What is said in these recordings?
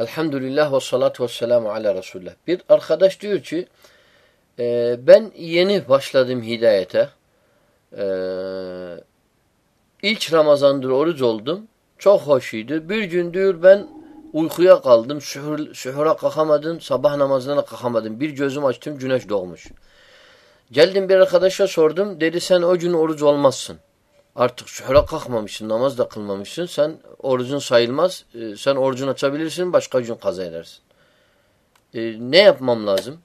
Elhamdülillah ve salatu ve selamu ala Resulullah. Bir arkadaş diyor ki e, ben yeni başladım hidayete. E, ilk Ramazandır oruç oldum. Çok hoşuydu. Bir gün diyor ben uykuya kaldım. Sühür, sühura kalkamadım. Sabah namazına kalkamadım. Bir gözüm açtım güneş doğmuş. Geldim bir arkadaşa sordum. Dedi sen o gün oruç olmazsın. Artık sühura kalkmamışsın, namaz da kılmamışsın. Sen orucun sayılmaz. E, sen orucun açabilirsin, başka gün kaza edersin. E, ne yapmam lazım?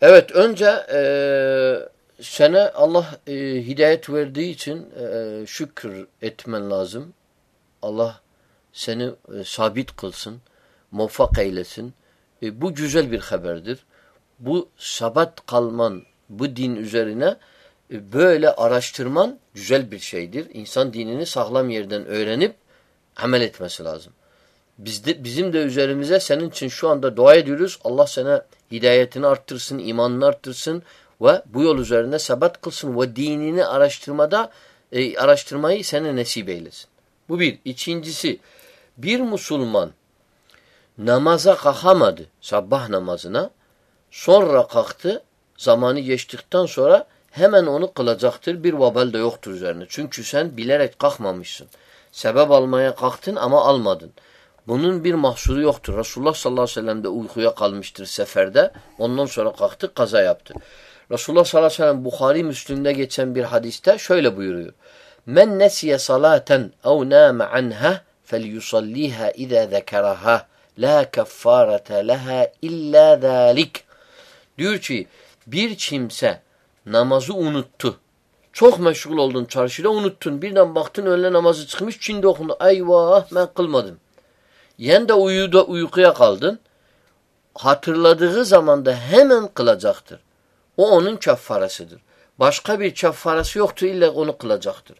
Evet, önce e, sana Allah e, hidayet verdiği için e, şükür etmen lazım. Allah seni e, sabit kılsın, muvaffak eylesin. E, bu güzel bir haberdir. Bu sabat kalman bu din üzerine böyle araştırman güzel bir şeydir. İnsan dinini sağlam yerden öğrenip amel etmesi lazım. Bizde, bizim de üzerimize senin için şu anda dua ediyoruz. Allah sana hidayetini arttırsın, imanını arttırsın ve bu yol üzerine sebat kılsın ve dinini araştırmada e, araştırmayı sana nasip eylesin. Bu bir. İkincisi bir Müslüman namaza kalkamadı sabah namazına sonra kalktı zamanı geçtikten sonra hemen onu kılacaktır. Bir vabal da yoktur üzerine. Çünkü sen bilerek kalkmamışsın. Sebep almaya kalktın ama almadın. Bunun bir mahsuru yoktur. Resulullah sallallahu aleyhi ve sellem de uykuya kalmıştır seferde. Ondan sonra kalktı kaza yaptı. Resulullah sallallahu aleyhi ve sellem Bukhari Müslüm'de geçen bir hadiste şöyle buyuruyor. Men nesiye salaten ev nâme anha felyusalliha izâ zekeraha la keffarete leha illa zâlik. Diyor ki bir kimse namazı unuttu. Çok meşgul oldun çarşıda unuttun. Birden baktın öğle namazı çıkmış Çin'de okundu. Eyvah ben kılmadım. Yen de uyuda uykuya kaldın. Hatırladığı zaman da hemen kılacaktır. O onun keffarasıdır. Başka bir keffarası yoktur illa onu kılacaktır.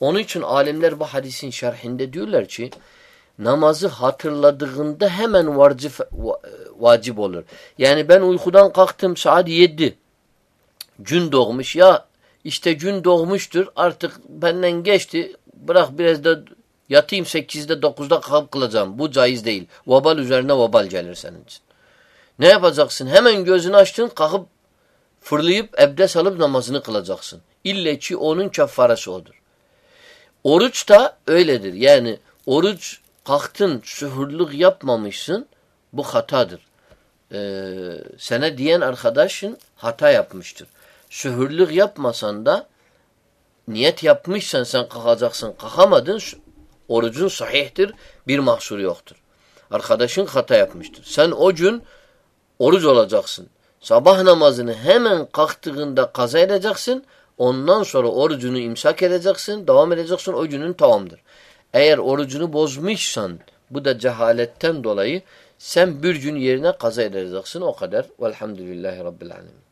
Onun için alimler bu hadisin şerhinde diyorlar ki namazı hatırladığında hemen vacip, vacip olur. Yani ben uykudan kalktım saat yedi. Gün doğmuş ya işte gün doğmuştur artık benden geçti bırak biraz da yatayım sekizde dokuzda kalk kılacağım. Bu caiz değil. Vabal üzerine vabal gelir senin için. Ne yapacaksın? Hemen gözünü açtın kalkıp fırlayıp ebdes alıp namazını kılacaksın. İlle ki onun keffaresi odur. Oruç da öyledir. Yani oruç kalktın sühürlük yapmamışsın bu hatadır. Ee, sana diyen arkadaşın hata yapmıştır. Sühürlük yapmasan da niyet yapmışsan sen kalkacaksın. Kalkamadın orucun sahihtir. Bir mahsur yoktur. Arkadaşın hata yapmıştır. Sen o gün oruç olacaksın. Sabah namazını hemen kalktığında kaza edeceksin. Ondan sonra orucunu imsak edeceksin. Devam edeceksin. O günün tamamdır. Eğer orucunu bozmuşsan bu da cehaletten dolayı sen bir gün yerine kaza edeceksin. O kadar. Velhamdülillahi Rabbil Alemin.